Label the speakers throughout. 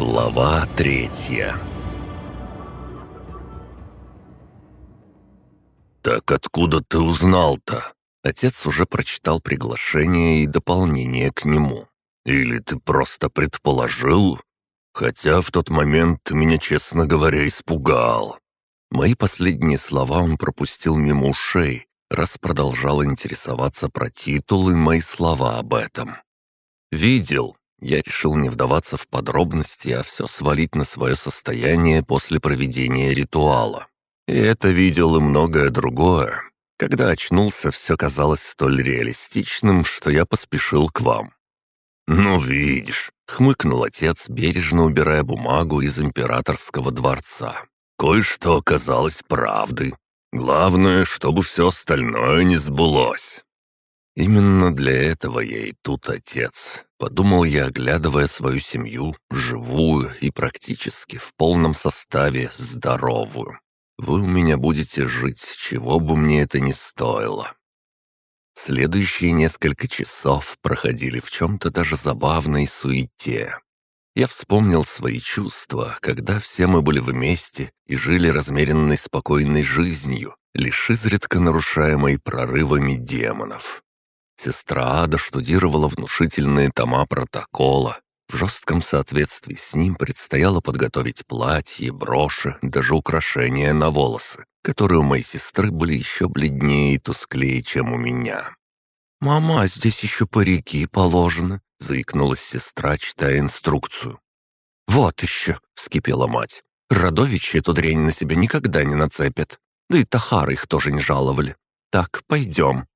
Speaker 1: Глава третья «Так откуда ты узнал-то?» Отец уже прочитал приглашение и дополнение к нему. «Или ты просто предположил? Хотя в тот момент ты меня, честно говоря, испугал». Мои последние слова он пропустил мимо ушей, раз продолжал интересоваться про титул и мои слова об этом. «Видел, я решил не вдаваться в подробности, а все свалить на свое состояние после проведения ритуала. И это видел и многое другое. Когда очнулся, все казалось столь реалистичным, что я поспешил к вам. «Ну, видишь», — хмыкнул отец, бережно убирая бумагу из императорского дворца. «Кое-что оказалось правдой. Главное, чтобы все остальное не сбылось». «Именно для этого я и тут отец», — подумал я, оглядывая свою семью, живую и практически в полном составе здоровую. «Вы у меня будете жить, чего бы мне это ни стоило». Следующие несколько часов проходили в чем-то даже забавной суете. Я вспомнил свои чувства, когда все мы были вместе и жили размеренной спокойной жизнью, лишь изредка нарушаемой прорывами демонов. Сестра Ада штудировала внушительные тома протокола. В жестком соответствии с ним предстояло подготовить платье, броши, даже украшения на волосы, которые у моей сестры были еще бледнее и тусклее, чем у меня. «Мама, а здесь еще парики положены», — заикнулась сестра, читая инструкцию. «Вот еще», — вскипела мать. «Радовичи эту дрянь на себя никогда не нацепят. Да и Тахары их тоже не жаловали. Так, пойдем».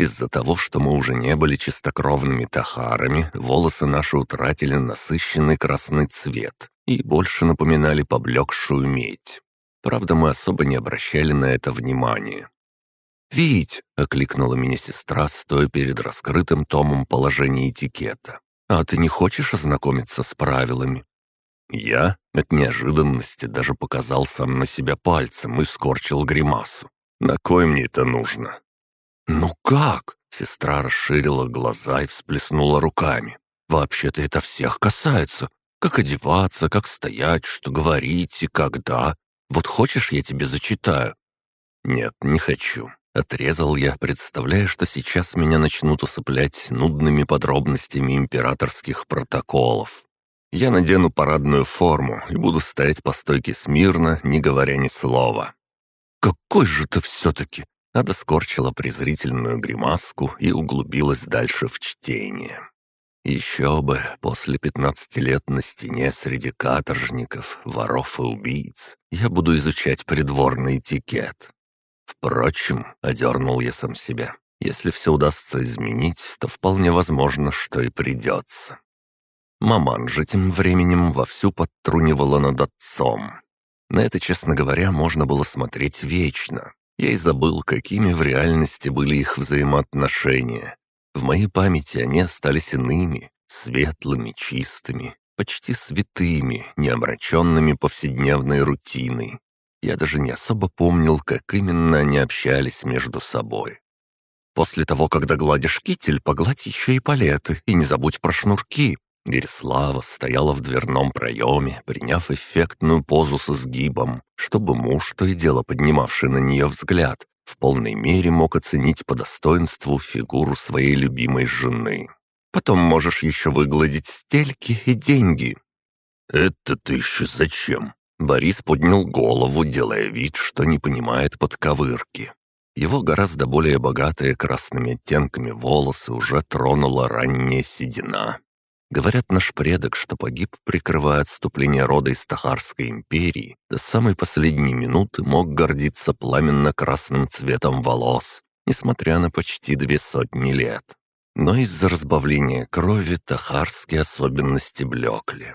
Speaker 1: Из-за того, что мы уже не были чистокровными тахарами, волосы наши утратили насыщенный красный цвет и больше напоминали поблекшую медь. Правда, мы особо не обращали на это внимания. «Вить!» — окликнула меня сестра, стоя перед раскрытым томом положения этикета. «А ты не хочешь ознакомиться с правилами?» Я от неожиданности даже показал сам на себя пальцем и скорчил гримасу. «На кой мне это нужно? «Ну как?» — сестра расширила глаза и всплеснула руками. «Вообще-то это всех касается. Как одеваться, как стоять, что говорить и когда. Вот хочешь, я тебе зачитаю?» «Нет, не хочу», — отрезал я, представляя, что сейчас меня начнут усыплять нудными подробностями императорских протоколов. Я надену парадную форму и буду стоять по стойке смирно, не говоря ни слова. «Какой же ты все-таки!» Ада скорчила презрительную гримаску и углубилась дальше в чтение. Еще бы, после пятнадцати лет на стене среди каторжников, воров и убийц, я буду изучать придворный этикет. Впрочем, одернул я сам себя, если все удастся изменить, то вполне возможно, что и придется. Маман же тем временем вовсю подтрунивала над отцом. На это, честно говоря, можно было смотреть вечно, я и забыл, какими в реальности были их взаимоотношения. В моей памяти они остались иными, светлыми, чистыми, почти святыми, не омраченными повседневной рутиной. Я даже не особо помнил, как именно они общались между собой. После того, когда гладишь китель, погладь еще и палеты, и не забудь про шнурки. Вереслава стояла в дверном проеме, приняв эффектную позу с изгибом, чтобы муж, то и дело поднимавший на нее взгляд, в полной мере мог оценить по достоинству фигуру своей любимой жены. Потом можешь еще выгладить стельки и деньги». «Это ты еще зачем?» Борис поднял голову, делая вид, что не понимает подковырки. Его гораздо более богатые красными оттенками волосы уже тронула ранняя седина. Говорят, наш предок, что погиб, прикрывая отступление рода из Тахарской империи, до самой последней минуты мог гордиться пламенно-красным цветом волос, несмотря на почти две сотни лет. Но из-за разбавления крови тахарские особенности блекли.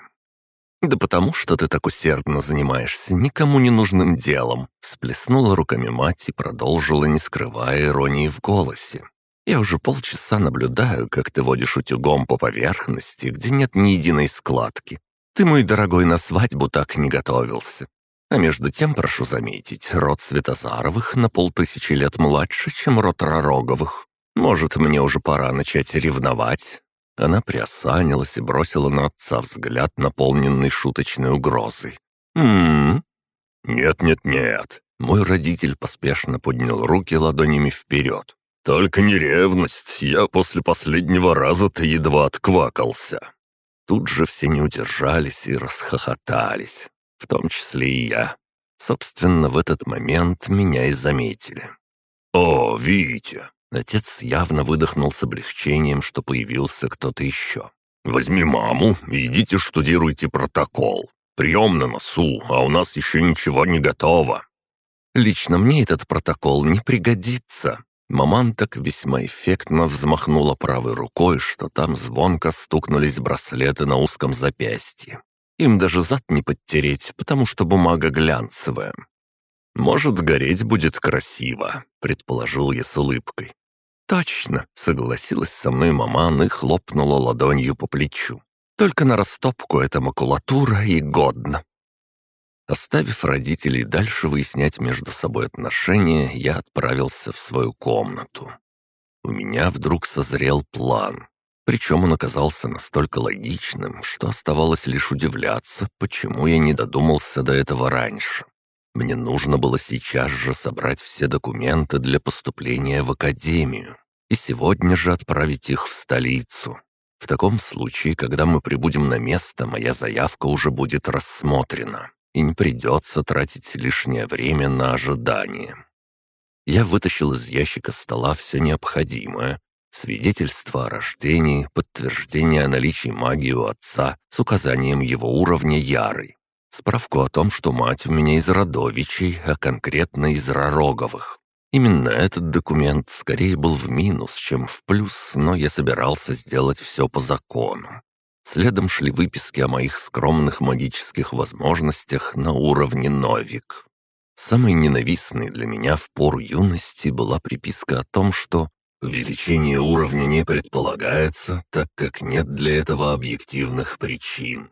Speaker 1: «Да потому что ты так усердно занимаешься никому не нужным делом», всплеснула руками мать и продолжила, не скрывая иронии в голосе. Я уже полчаса наблюдаю, как ты водишь утюгом по поверхности, где нет ни единой складки. Ты, мой дорогой, на свадьбу так не готовился. А между тем, прошу заметить, род Светозаровых на полтысячи лет младше, чем род Ророговых. Может, мне уже пора начать ревновать? Она приосанилась и бросила на отца взгляд, наполненный шуточной угрозой. «М-м-м?» «Нет-нет-нет». Мой родитель поспешно поднял руки ладонями вперед. «Только не ревность, я после последнего раза-то едва отквакался». Тут же все не удержались и расхохотались, в том числе и я. Собственно, в этот момент меня и заметили. «О, Витя!» Отец явно выдохнул с облегчением, что появился кто-то еще. «Возьми маму идите штудируйте протокол. Прием на носу, а у нас еще ничего не готово».
Speaker 2: «Лично мне этот протокол не пригодится». Маман так весьма эффектно взмахнула правой рукой, что там звонко стукнулись браслеты на узком запястье. Им даже зад не подтереть, потому что бумага глянцевая.
Speaker 1: «Может, гореть будет красиво», — предположил я с улыбкой.
Speaker 2: «Точно», — согласилась со мной маман и хлопнула ладонью по плечу. «Только на растопку эта макулатура и годно».
Speaker 1: Оставив родителей дальше выяснять между собой отношения, я отправился в свою комнату. У меня вдруг созрел план. Причем он оказался настолько логичным, что оставалось лишь удивляться, почему я не додумался до этого раньше. Мне нужно было сейчас же собрать все документы для поступления в академию и сегодня же отправить их в столицу. В таком случае, когда мы прибудем на место, моя заявка уже будет рассмотрена, и не придется тратить лишнее время на ожидание. Я вытащил из ящика стола все необходимое, свидетельство о рождении, подтверждение о наличии магии у отца с указанием его уровня Яры, Справку о том, что мать у меня из Родовичей, а конкретно из Ророговых. Именно этот документ скорее был в минус, чем в плюс, но я собирался сделать все по закону. Следом шли выписки о моих скромных магических возможностях на уровне Новик. Самой ненавистной для меня в пору юности была приписка о том, что увеличение уровня не предполагается, так как нет для этого объективных причин.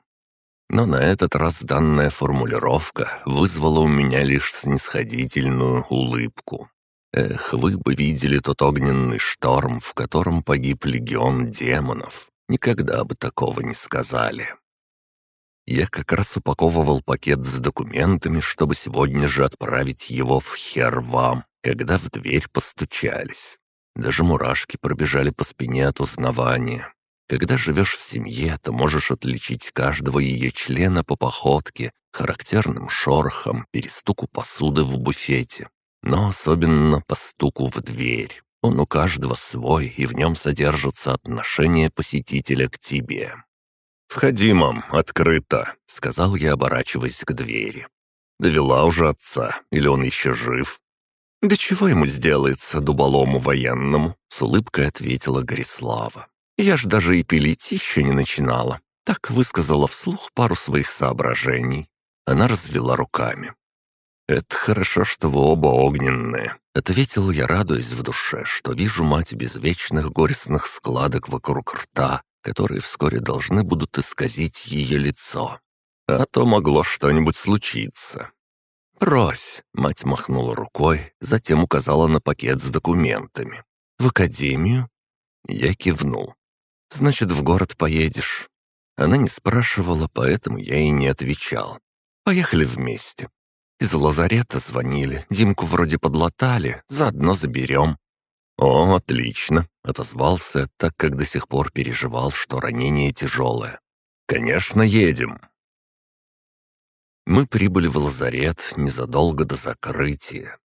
Speaker 1: Но на этот раз данная формулировка вызвала у меня лишь снисходительную улыбку. Эх, вы бы видели тот огненный шторм, в котором погиб легион демонов. Никогда бы такого не сказали. Я как раз упаковывал пакет с документами, чтобы сегодня же отправить его в Хервам, когда в дверь постучались. Даже мурашки пробежали по спине от узнавания. Когда живешь в семье, то можешь отличить каждого ее члена по походке, характерным шорохам, перестуку посуды в буфете. Но особенно по стуку в дверь. Он у каждого свой, и в нем содержится отношение посетителя к тебе. «Входи, мам, открыто», — сказал я, оборачиваясь к двери. «Довела уже отца, или он еще жив?»
Speaker 2: «Да чего ему сделается, дуболому военному?» — с улыбкой ответила Горислава. Я ж даже и пилить еще не начинала. Так высказала вслух пару своих соображений. Она развела руками.
Speaker 1: «Это хорошо, что вы оба огненные», —
Speaker 2: ответил я, радуясь в душе, что вижу мать без вечных горестных складок вокруг рта, которые вскоре должны будут исказить ее лицо.
Speaker 1: А то могло что-нибудь случиться.
Speaker 2: «Брось!» — мать махнула рукой, затем указала на пакет с документами. «В академию?» Я кивнул. Значит, в город поедешь». Она не спрашивала, поэтому я и не отвечал. «Поехали вместе». Из лазарета звонили, Димку вроде подлатали, заодно заберем.
Speaker 1: «О, отлично», — отозвался, так как до сих пор переживал, что ранение тяжелое. «Конечно, едем». Мы прибыли в лазарет незадолго до закрытия.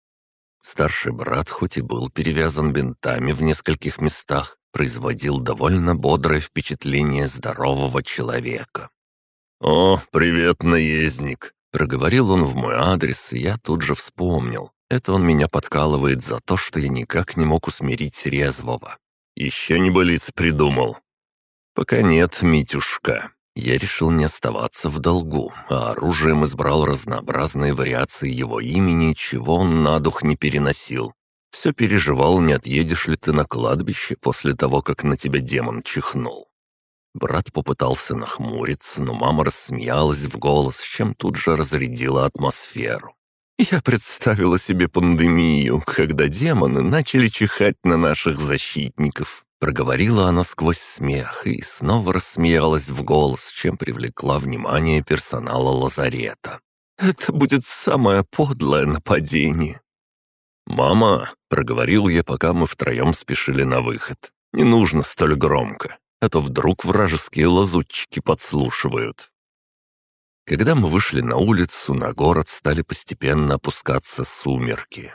Speaker 1: Старший брат, хоть и был перевязан бинтами в нескольких местах, производил довольно бодрое впечатление здорового человека. «О, привет, наездник!» — проговорил он в мой адрес, и я тут же вспомнил. Это он меня подкалывает за то, что я никак не мог усмирить резвого. «Еще не болиц придумал?» «Пока нет, Митюшка». Я решил не оставаться в долгу, а оружием избрал разнообразные вариации его имени, чего он на дух не переносил. Все переживал, не отъедешь ли ты на кладбище после того, как на тебя демон чихнул. Брат попытался нахмуриться, но мама рассмеялась в голос, чем тут же разрядила атмосферу.
Speaker 2: Я представила себе пандемию, когда демоны начали чихать на наших защитников. Проговорила она сквозь смех и снова рассмеялась в голос, чем привлекла внимание персонала лазарета. «Это будет самое подлое нападение».
Speaker 1: «Мама», — проговорил я, пока мы втроем спешили на выход, — «не нужно столь громко, а то вдруг вражеские лазутчики подслушивают». Когда мы вышли на улицу, на город стали постепенно опускаться сумерки.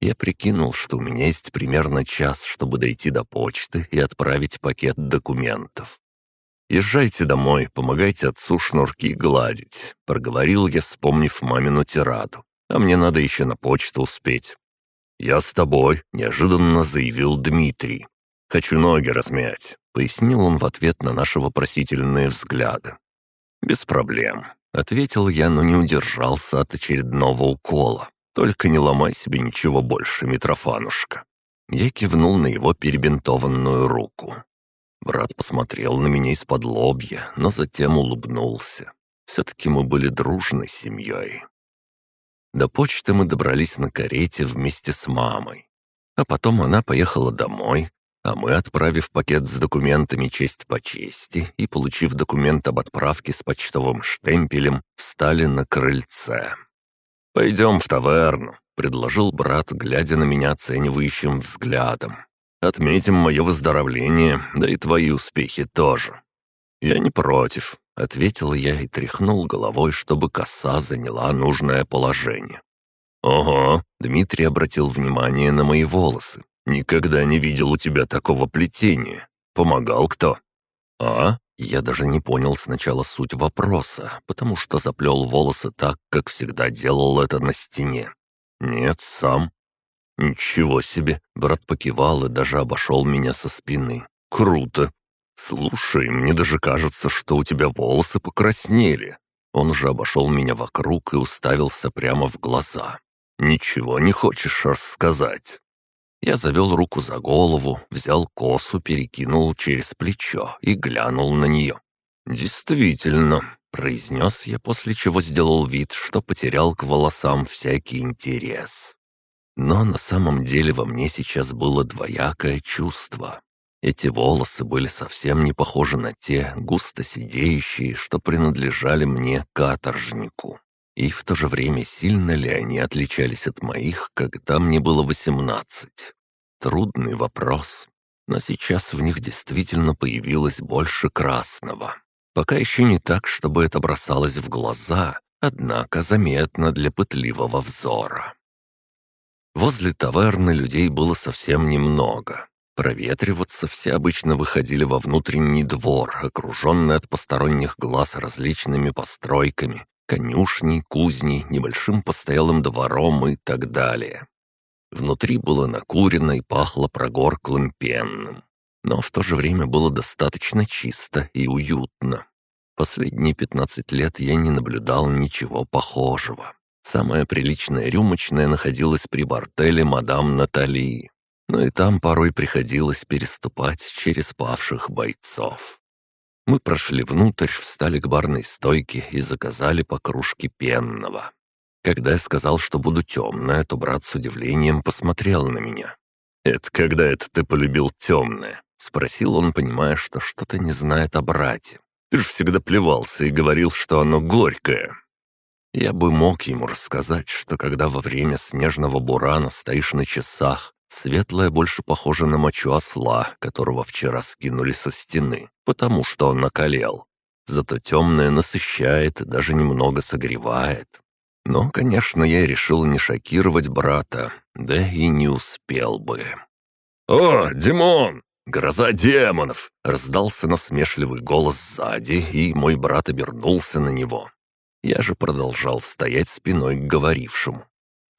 Speaker 1: Я прикинул, что у меня есть примерно час, чтобы дойти до почты и отправить пакет документов. «Езжайте домой, помогайте отцу шнурки гладить», — проговорил я, вспомнив мамину тираду. «А мне надо еще на почту успеть». «Я с тобой», — неожиданно заявил Дмитрий. «Хочу ноги размять», — пояснил он в ответ на наши вопросительные взгляды. «Без проблем», — ответил я, но не удержался от очередного укола. «Только не ломай себе ничего больше, Митрофанушка». Я кивнул на его перебинтованную руку. Брат посмотрел на меня из-под лобья, но затем улыбнулся. Все-таки мы были дружной семьей. До почты мы добрались на карете вместе с мамой. А потом она поехала домой, а мы, отправив пакет с документами честь по чести и получив документ об отправке с почтовым штемпелем, встали на крыльце. «Пойдем в таверну», — предложил брат, глядя на меня оценивающим взглядом. «Отметим мое выздоровление, да и твои успехи тоже». «Я не против», — ответил я и тряхнул головой, чтобы коса заняла нужное положение. «Ого», — Дмитрий обратил внимание на мои волосы. «Никогда не видел у тебя такого плетения. Помогал кто?» «А?» Я даже не понял сначала суть вопроса, потому что заплел волосы так, как всегда делал это на стене. «Нет, сам». «Ничего себе!» — брат покивал и даже обошел меня со спины. «Круто! Слушай, мне даже кажется, что у тебя волосы покраснели». Он уже обошел меня вокруг и уставился прямо в глаза. «Ничего не хочешь рассказать?» Я завел руку за голову, взял косу, перекинул через плечо и глянул на нее. «Действительно», — произнес я, после чего сделал вид, что потерял к волосам всякий интерес. Но на самом деле во мне сейчас было двоякое чувство. Эти волосы были совсем не похожи на те, густо сидеющие, что принадлежали мне каторжнику. И в то же время сильно ли они отличались от моих, когда мне было восемнадцать? Трудный вопрос. Но сейчас в них действительно появилось больше красного. Пока еще не так, чтобы это бросалось в глаза, однако заметно для пытливого взора. Возле таверны людей было совсем немного. Проветриваться все обычно выходили во внутренний двор, окруженный от посторонних глаз различными постройками, конюшней, кузней, небольшим постоялым двором и так далее. Внутри было накурено и пахло прогорклым пенным. Но в то же время было достаточно чисто и уютно. Последние пятнадцать лет я не наблюдал ничего похожего. Самая приличная рюмочная находилась при бортеле мадам Натали. Но и там порой приходилось переступать через павших бойцов. Мы прошли внутрь, встали к барной стойке и заказали по кружке пенного. Когда я сказал, что буду темная, то брат с удивлением посмотрел на меня. «Это когда это ты полюбил темное?» — спросил он, понимая, что что-то не знает о брате. «Ты же всегда плевался и говорил, что оно горькое». Я бы мог ему рассказать, что когда во время снежного бурана стоишь на часах, Светлая больше похожа на мочу осла, которого вчера скинули со стены, потому что он накалел. Зато темная насыщает и даже немного согревает. Но, конечно, я решил не шокировать брата, да и не успел бы. «О, Димон! Гроза демонов!» — раздался насмешливый голос сзади, и мой брат обернулся на него. Я же продолжал стоять спиной к говорившему.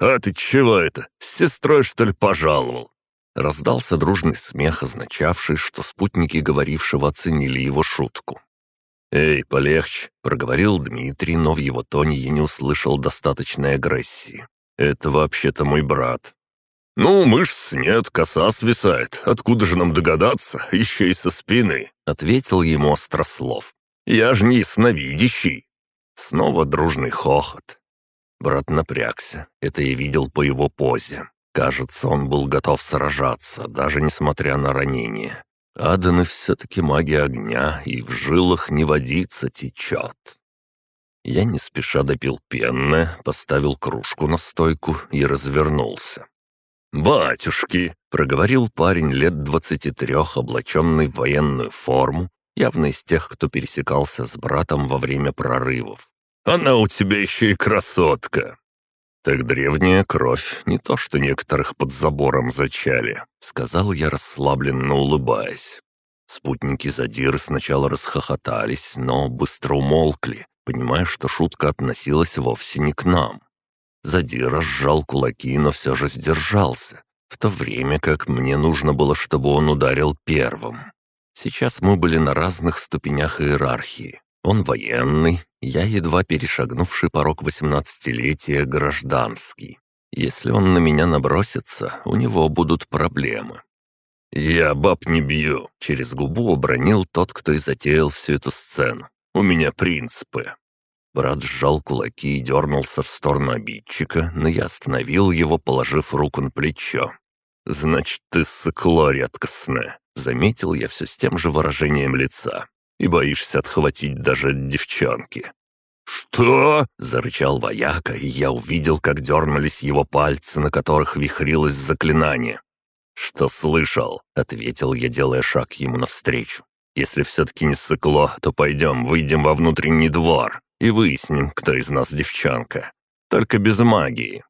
Speaker 1: «А ты чего это? С сестрой, что ли, пожаловал?» Раздался дружный смех, означавший, что спутники говорившего оценили его шутку. «Эй, полегче», — проговорил Дмитрий, но в его тоне я не услышал достаточной агрессии. «Это вообще-то мой брат». «Ну, мышц нет, коса свисает. Откуда же нам догадаться? Еще и со спины», — ответил ему Острослов. «Я ж не ясновидящий». Снова дружный хохот. Брат напрягся. Это я видел по его позе. Кажется, он был готов сражаться, даже несмотря на ранение. Аданы все-таки маги огня, и в жилах не водится течет. Я не спеша допил пенное, поставил кружку на стойку и развернулся. «Батюшки!» — проговорил парень лет двадцати трех, облаченный в военную форму, явно из тех, кто пересекался с братом во время прорывов. «Она у тебя еще и красотка!» «Так древняя кровь, не то что некоторых под забором зачали», — сказал я, расслабленно улыбаясь. Спутники Задиры сначала расхохотались, но быстро умолкли, понимая, что шутка относилась вовсе не к нам. Задира сжал кулаки, но все же сдержался, в то время как мне нужно было, чтобы он ударил первым. Сейчас мы были на разных ступенях иерархии. Он военный, я едва перешагнувший порог восемнадцатилетия гражданский. Если он на меня набросится, у него будут проблемы. «Я баб не бью», — через губу обронил тот, кто и затеял всю эту сцену. «У меня принципы». Брат сжал кулаки и дернулся в сторону обидчика, но я остановил его, положив руку на плечо. «Значит, ты сыкло редкостное», — заметил я все с тем же выражением лица и боишься отхватить даже девчонки». «Что?» — зарычал вояка, и я увидел, как дернулись его пальцы, на которых вихрилось заклинание. «Что слышал?» — ответил я, делая шаг ему навстречу. «Если все-таки не сыкло, то пойдем, выйдем во внутренний двор и выясним, кто из нас девчонка. Только без магии».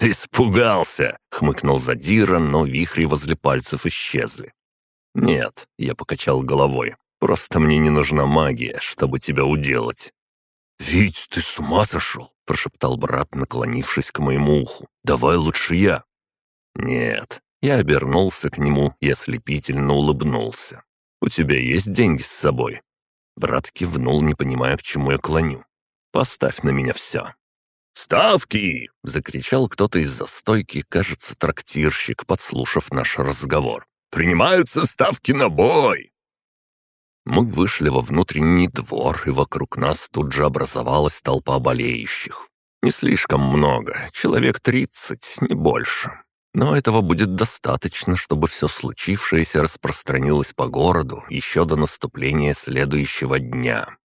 Speaker 1: «Испугался!» — хмыкнул Задира, но вихри возле пальцев исчезли. «Нет», — я покачал головой, Просто мне не нужна магия, чтобы тебя уделать». «Вить, ты с ума сошел?» — прошептал брат, наклонившись к моему уху. «Давай лучше я». «Нет». Я обернулся к нему и ослепительно улыбнулся. «У тебя есть деньги с собой?» Брат кивнул, не понимая, к чему я клоню. «Поставь на меня все». «Ставки!» — закричал кто-то из-за стойки, кажется, трактирщик, подслушав наш разговор. «Принимаются ставки на бой!» Мы вышли во внутренний двор, и вокруг нас тут же образовалась толпа болеющих. Не слишком много, человек тридцать, не больше. Но этого будет достаточно, чтобы все случившееся распространилось по городу еще до наступления следующего дня.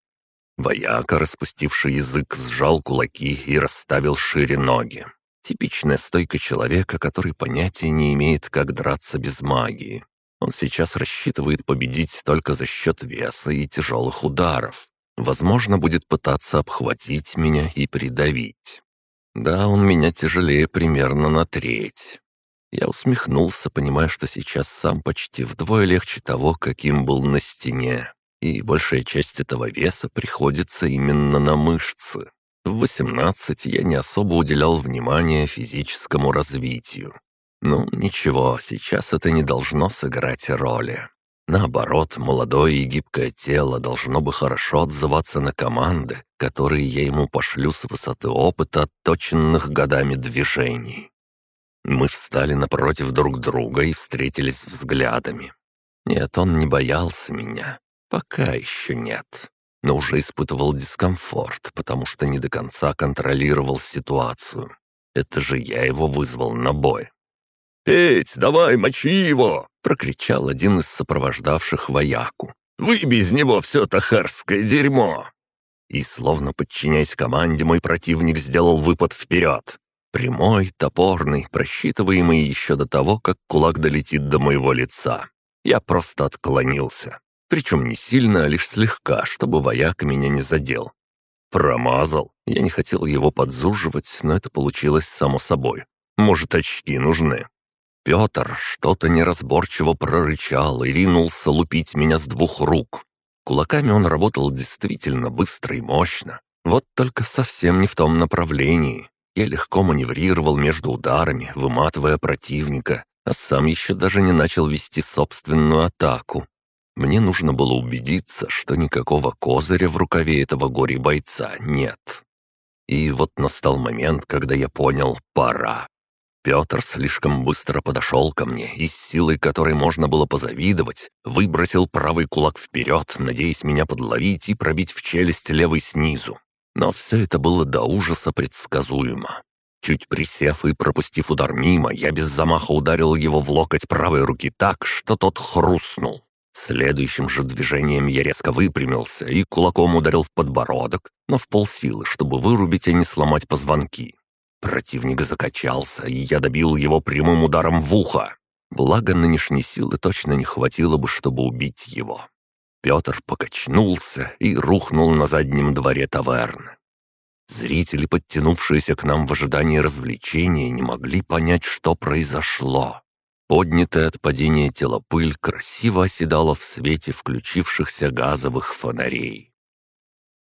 Speaker 1: Вояка, распустивший язык, сжал кулаки и расставил шире ноги. Типичная стойка человека, который понятия не имеет, как драться без магии. Он сейчас рассчитывает победить только за счет веса и тяжелых ударов. Возможно, будет пытаться обхватить меня и придавить. Да, он меня тяжелее примерно на треть. Я усмехнулся, понимая, что сейчас сам почти вдвое легче того, каким был на стене. И большая часть этого веса приходится именно на мышцы. В 18 я не особо уделял внимания физическому развитию. Ну, ничего, сейчас это не должно сыграть роли. Наоборот, молодое и гибкое тело должно бы хорошо отзываться на команды, которые я ему пошлю с высоты опыта, отточенных годами движений. Мы встали напротив друг друга и встретились взглядами. Нет, он не боялся меня. Пока еще нет. Но уже испытывал дискомфорт, потому что не до конца контролировал ситуацию. Это же я его вызвал на бой. «Петь, давай, мочи его!» — прокричал один из сопровождавших вояку. «Выбей из него все тахарское дерьмо!» И, словно подчиняясь команде, мой противник сделал выпад вперед. Прямой, топорный, просчитываемый еще до того, как кулак долетит до моего лица. Я просто отклонился. Причем не сильно, а лишь слегка, чтобы вояк меня не задел. Промазал. Я не хотел его подзуживать, но это получилось само собой. Может, очки нужны. Петр что-то неразборчиво прорычал и ринулся лупить меня с двух рук. Кулаками он работал действительно быстро и мощно. Вот только совсем не в том направлении. Я легко маневрировал между ударами, выматывая противника, а сам еще даже не начал вести собственную атаку. Мне нужно было убедиться, что никакого козыря в рукаве этого горе-бойца нет. И вот настал момент, когда я понял — пора. Петр слишком быстро подошел ко мне и с силой, которой можно было позавидовать, выбросил правый кулак вперед, надеясь меня подловить и пробить в челюсть левой снизу. Но все это было до ужаса предсказуемо. Чуть присев и пропустив удар мимо, я без замаха ударил его в локоть правой руки так, что тот хрустнул. Следующим же движением я резко выпрямился и кулаком ударил в подбородок, но в полсилы, чтобы вырубить, а не сломать позвонки. Противник закачался, и я добил его прямым ударом в ухо. Благо, нынешней силы точно не хватило бы, чтобы убить его. Петр покачнулся и рухнул на заднем дворе таверны. Зрители, подтянувшиеся к нам в ожидании развлечения, не могли понять, что произошло. Поднятая от падения тела пыль красиво оседала в свете включившихся газовых фонарей.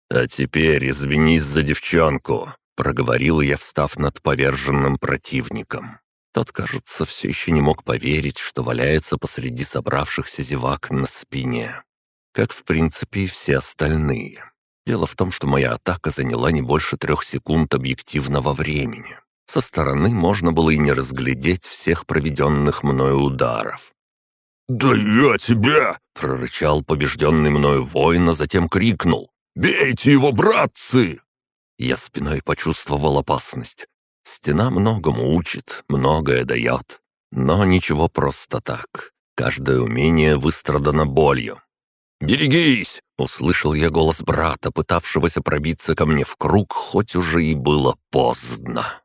Speaker 1: «А теперь извинись за девчонку», — проговорил я, встав над поверженным противником. Тот, кажется, все еще не мог поверить, что валяется посреди собравшихся зевак на спине. Как, в принципе, и все остальные. Дело в том, что моя атака заняла не больше трех секунд объективного времени. Со стороны можно было и не разглядеть всех проведенных мною ударов.
Speaker 3: «Да я тебя!»
Speaker 1: — прорычал побежденный мною воин, а затем крикнул.
Speaker 3: «Бейте его, братцы!»
Speaker 1: Я спиной почувствовал опасность. Стена многому учит, многое дает. Но ничего просто так. Каждое умение выстрадано болью. «Берегись!» — услышал я голос брата, пытавшегося пробиться ко мне в круг, хоть уже и было поздно.